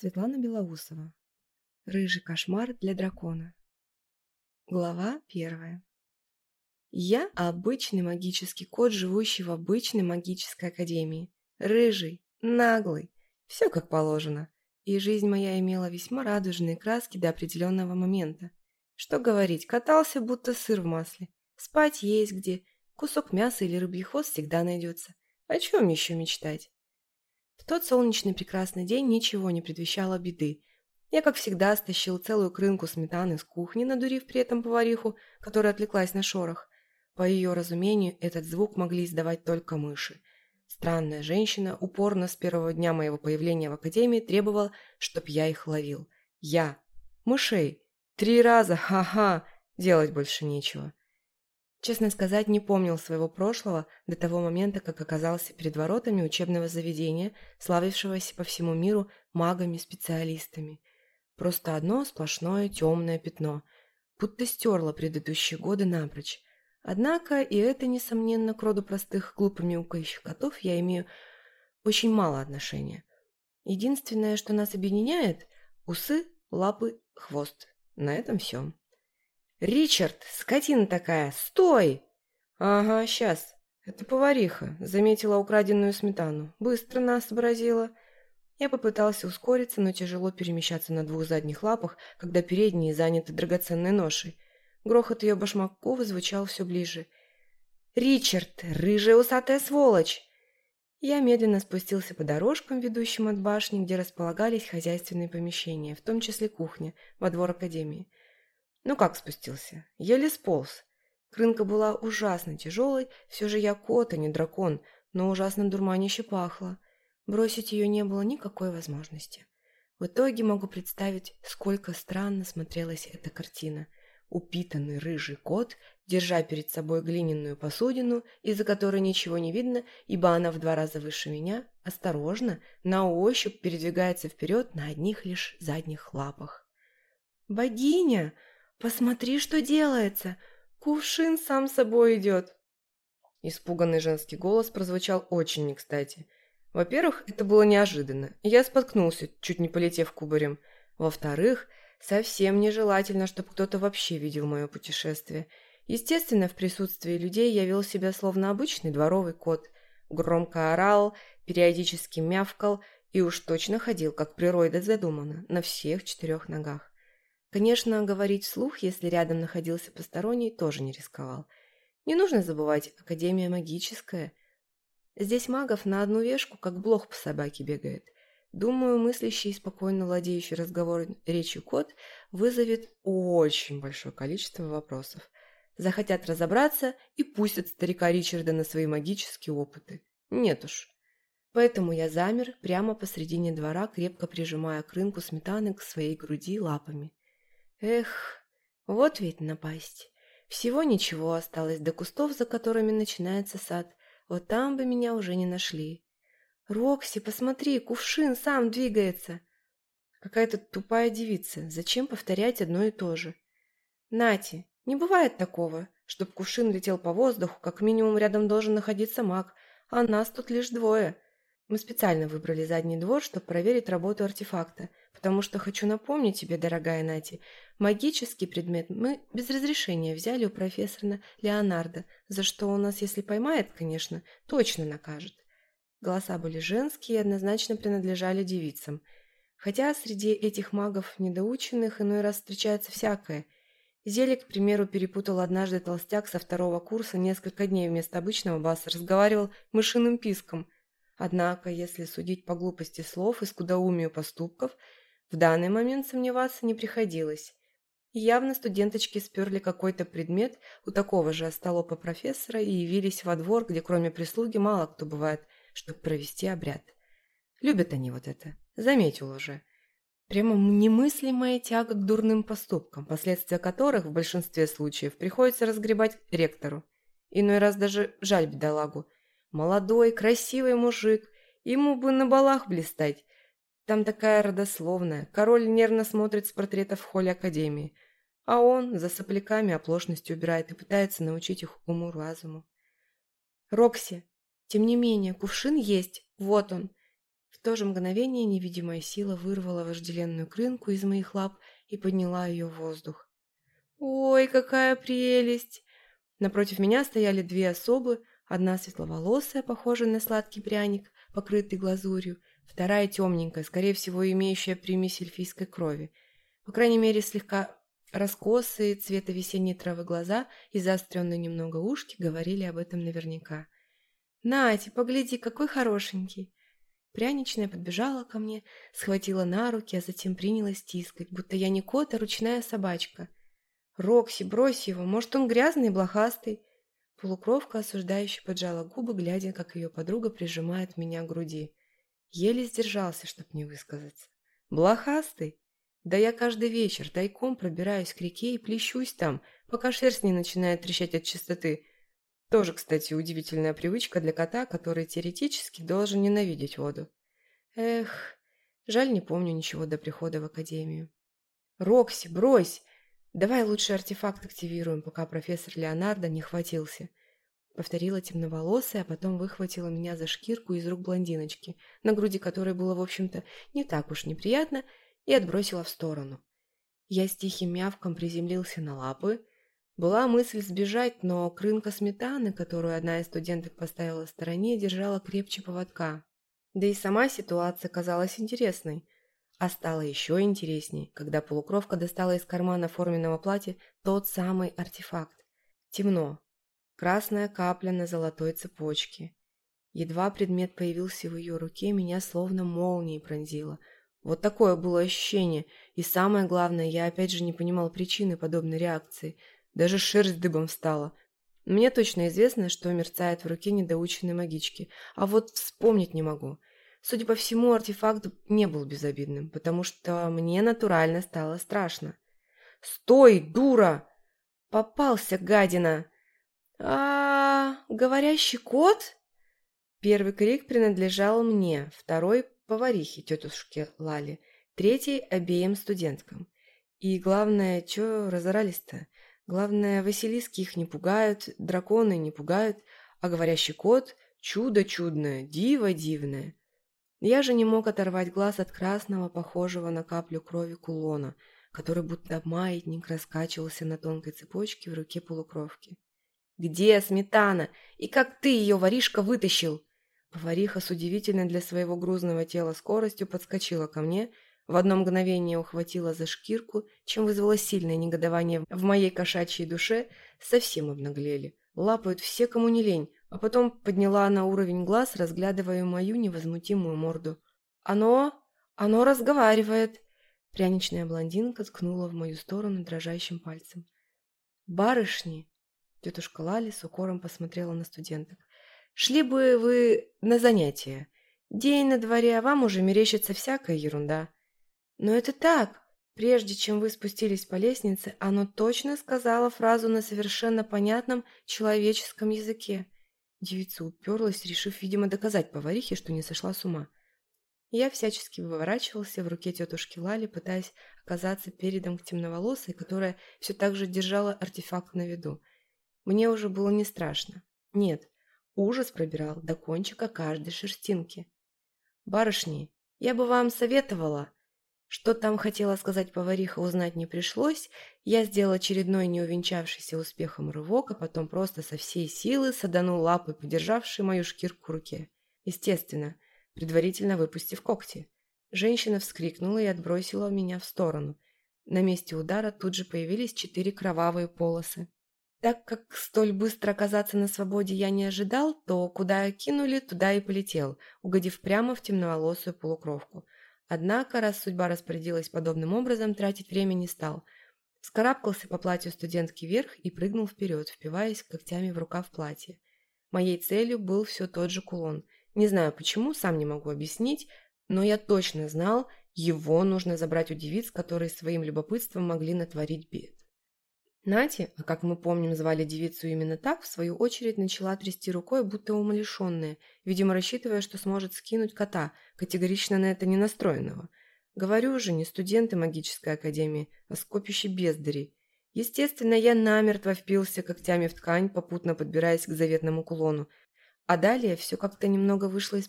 Светлана Белоусова. Рыжий кошмар для дракона. Глава первая. Я обычный магический кот, живущий в обычной магической академии. Рыжий, наглый, все как положено. И жизнь моя имела весьма радужные краски до определенного момента. Что говорить, катался будто сыр в масле. Спать есть где, кусок мяса или рыбий хвост всегда найдется. О чем еще мечтать? В тот солнечный прекрасный день ничего не предвещало беды. Я, как всегда, стащил целую крынку сметаны с кухни, надурив при этом повариху, которая отвлеклась на шорох. По ее разумению, этот звук могли издавать только мыши. Странная женщина упорно с первого дня моего появления в Честно сказать, не помнил своего прошлого до того момента, как оказался перед воротами учебного заведения, славившегося по всему миру магами-специалистами. Просто одно сплошное темное пятно, будто стерло предыдущие годы напрочь. Однако, и это, несомненно, к роду простых глупыми укающих котов я имею очень мало отношения. Единственное, что нас объединяет – усы, лапы, хвост. На этом все. «Ричард, скотина такая, стой!» «Ага, сейчас. Это повариха», — заметила украденную сметану. Быстро нас сообразила. Я попытался ускориться, но тяжело перемещаться на двух задних лапах, когда передние заняты драгоценной ношей. Грохот ее башмаков звучал все ближе. «Ричард, рыжая усатая сволочь!» Я медленно спустился по дорожкам, ведущим от башни, где располагались хозяйственные помещения, в том числе кухня, во двор академии. Ну как спустился? Еле сполз. Крынка была ужасно тяжелой, все же я кот, а не дракон, но ужасно дурманище пахло. Бросить ее не было никакой возможности. В итоге могу представить, сколько странно смотрелась эта картина. Упитанный рыжий кот, держа перед собой глиняную посудину, из-за которой ничего не видно, ибо она в два раза выше меня, осторожно, на ощупь передвигается вперед на одних лишь задних лапах. «Богиня!» «Посмотри, что делается! Кувшин сам собой идет!» Испуганный женский голос прозвучал очень не кстати. Во-первых, это было неожиданно, я споткнулся, чуть не полетев кубарем. Во-вторых, совсем нежелательно, чтобы кто-то вообще видел мое путешествие. Естественно, в присутствии людей я вел себя словно обычный дворовый кот. Громко орал, периодически мявкал и уж точно ходил, как природа задумана, на всех четырех ногах. Конечно, говорить вслух, если рядом находился посторонний, тоже не рисковал. Не нужно забывать, Академия магическая. Здесь магов на одну вешку, как блох по собаке бегает. Думаю, мыслящий и спокойно владеющий разговор речью кот вызовет очень большое количество вопросов. Захотят разобраться и пустят старика Ричарда на свои магические опыты. Нет уж. Поэтому я замер прямо посредине двора, крепко прижимая крынку сметаны к своей груди лапами. Эх, вот ведь напасть. Всего ничего осталось до кустов, за которыми начинается сад. Вот там бы меня уже не нашли. Рокси, посмотри, кувшин сам двигается. Какая-то тупая девица. Зачем повторять одно и то же? Нати, не бывает такого, чтоб кувшин летел по воздуху, как минимум рядом Мы специально выбрали задний двор, чтобы проверить работу артефакта, потому что хочу напомнить тебе, дорогая Нати, магический предмет мы без разрешения взяли у профессора Леонардо, за что он нас, если поймает, конечно, точно накажет. Голоса были женские и однозначно принадлежали девицам. Хотя среди этих магов недоученных иной раз встречается всякое. Зелье, к примеру, перепутал однажды толстяк со второго курса несколько дней вместо обычного баса, разговаривал мышиным писком – Однако, если судить по глупости слов и скудоумию поступков, в данный момент сомневаться не приходилось. Явно студенточки сперли какой-то предмет у такого же остолопа профессора и явились во двор, где кроме прислуги мало кто бывает, чтобы провести обряд. Любят они вот это, заметил уже. Прямо немыслимая тяга к дурным поступкам, последствия которых в большинстве случаев приходится разгребать ректору. Иной раз даже жаль бедолагу – молодой, красивый мужик. Ему бы на балах блистать. Там такая родословная. Король нервно смотрит с портрета в холле Академии. А он за сопляками оплошности убирает и пытается научить их уму-разуму. «Рокси, тем не менее, кувшин есть. Вот он». В то же мгновение невидимая сила вырвала вожделенную крынку из моих лап и подняла ее в воздух. «Ой, какая прелесть!» Напротив меня стояли две особы, одна светловолосая, похожая на сладкий пряник, покрытый глазурью, вторая темненькая, скорее всего, имеющая примесь эльфийской крови. По крайней мере, слегка раскосые цвета весенней травы глаза и заостренные немного ушки говорили об этом наверняка. «Нати, погляди, какой хорошенький!» Пряничная подбежала ко мне, схватила на руки, а затем принялась тискать, будто я не кот, а ручная собачка. «Рокси, брось его, может, он грязный и блохастый?» Полукровка осуждающе поджала губы, глядя, как ее подруга прижимает меня к груди. Еле сдержался, чтоб не высказаться. «Блохастый? Да я каждый вечер тайком пробираюсь к реке и плещусь там, пока шерсть не начинает трещать от чистоты. Тоже, кстати, удивительная привычка для кота, который теоретически должен ненавидеть воду. Эх, жаль, не помню ничего до прихода в академию. «Рокси, брось! Давай лучше артефакт активируем, пока профессор Леонардо не хватился». Повторила темноволосая, а потом выхватила меня за шкирку из рук блондиночки, на груди которой было, в общем-то, не так уж неприятно, и отбросила в сторону. Я с тихим мявком приземлился на лапы, была мысль сбежать, но крынка сметаны, которую Осталось а еще интересней, когда полукровка достала из кармана форменного платья тот самый артефакт. Темно. Красная капля на золотой цепочке. Едва предмет появился в ее руке, меня словно молнией пронзило. Вот такое было ощущение. И самое главное, я опять же не понимал причины подобной реакции. Даже шерсть дыбом встала. Мне точно известно, что мерцает в руке недоученной магички, а вот вспомнить не могу – Судя по всему, артефакт не был безобидным, потому что мне натурально стало страшно. «Стой, дура!» «Попался, гадина!» а, говорящий кот?» Первый крик принадлежал мне, второй – поварихе тетушке Лали, третий – обеим студенткам. И главное, чё разорались-то? Главное, Василиски их не пугают, драконы не пугают, а говорящий кот – чудо чудное, диво дивное. Я же не мог оторвать глаз от красного, похожего на каплю крови кулона, который будто маятник раскачивался на тонкой цепочке в руке полукровки. «Где сметана? И как ты ее, воришка, вытащил?» Повариха с удивительной для своего грузного тела скоростью подскочила ко мне, в одно мгновение ухватила за шкирку, чем вызвало сильное негодование в моей кошачьей душе, совсем обнаглели. Лапают все, кому не лень, а потом подняла на уровень глаз, разглядывая мою невозмутимую морду. «Оно... оно разговаривает!» Пряничная блондинка ткнула в мою сторону дрожащим пальцем. «Барышни!» Тетушка Лали с укором посмотрела на студенток. «Шли бы вы на занятия. День на дворе, а вам уже мерещится всякая ерунда». «Но это так!» Прежде чем вы спустились по лестнице, оно точно сказала фразу на совершенно понятном человеческом языке – Девица уперлась, решив, видимо, доказать поварихе, что не сошла с ума. Я всячески выворачивался в руке тетушки Лали, пытаясь оказаться передом к темноволосой, которая все так же держала артефакт на виду. Мне уже было не страшно. Нет, ужас пробирал до кончика каждой шерстинки. «Барышни, я бы вам советовала», что там хотела сказать повариха, узнать не пришлось. Я сделал очередной неувенчавшийся успехом рывок, а потом просто со всей силы саданул лапой, подержавшей мою шкирку в руке. Естественно, предварительно выпустив когти. Женщина вскрикнула и отбросила меня в сторону. На месте удара тут же появились четыре кровавые полосы. Так как столь быстро оказаться на свободе я не ожидал, то куда кинули, туда и полетел, угодив прямо в темноволосую полукровку – Однако, раз судьба распорядилась подобным образом, тратить время не стал. Скарабкался по платью студентки вверх и прыгнул вперед, впиваясь когтями в рукав платья. Моей целью был все тот же кулон. Не знаю почему, сам не могу объяснить, но я точно знал, его нужно забрать у девиц, которые своим любопытством могли натворить бед. Нати, а как мы помним, звали девицу именно так, в свою очередь начала трясти рукой, будто умалишенная, видимо, рассчитывая, что сможет скинуть кота, категорично на это не настроенного. Говорю же, не студенты магической академии, а скопище бездарей. Естественно, я намертво впился когтями в ткань, попутно подбираясь к заветному кулону. А далее все как-то немного вышло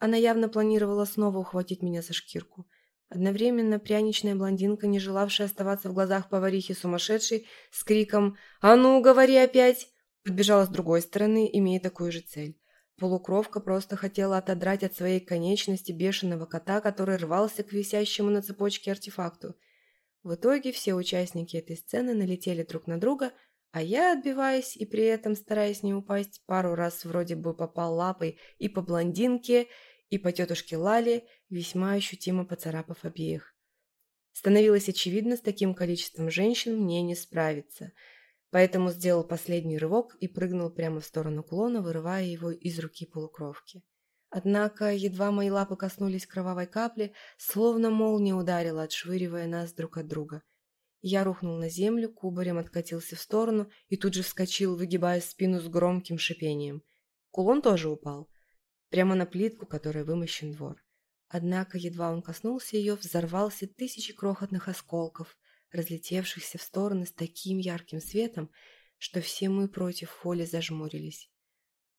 Она явно планировала снова ухватить меня за шкирку. Одновременно пряничная блондинка, не желавшая оставаться в глазах поварихи сумасшедшей, с криком «А ну, говори опять!» подбежала с другой стороны, имея такую же цель. Полукровка просто хотела отодрать от своей конечности бешеного кота, который рвался к висящему на цепочке артефакту. В итоге все участники этой сцены налетели друг на друга, а я, отбиваясь и при этом стараясь не упасть, пару раз вроде бы попал лапой и по блондинке – и по тетушке Лале, весьма ощутимо поцарапав обеих. Становилось очевидно, с таким количеством женщин мне не справиться, поэтому сделал последний рывок и прыгнул прямо в сторону клона, вырывая его из руки полукровки. Однако, едва мои лапы коснулись кровавой капли, словно молния ударила, отшвыривая нас друг от друга. Я рухнул на землю, кубарем откатился в сторону и тут же вскочил, выгибая спину с громким шипением. Кулон тоже упал. Прямо на плитку, которой вымощен двор. Однако едва он коснулся ее, взорвался тысячи крохотных осколков, разлетевшихся в стороны с таким ярким светом, что все мы против Холли зажмурились.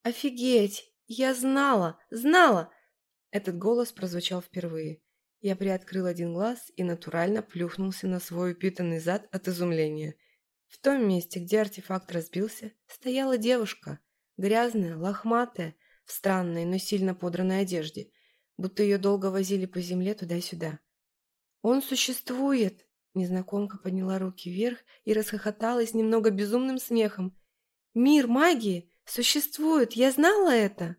«Офигеть! Я знала! Знала!» Этот голос прозвучал впервые. Я приоткрыл один глаз и натурально плюхнулся на свой упитанный зад от изумления. В том месте, где артефакт разбился, стояла девушка. Грязная, лохматая, в странной, но сильно подранной одежде, будто ее долго возили по земле туда-сюда. «Он существует!» Незнакомка подняла руки вверх и расхохоталась немного безумным смехом. «Мир магии существует! Я знала это!»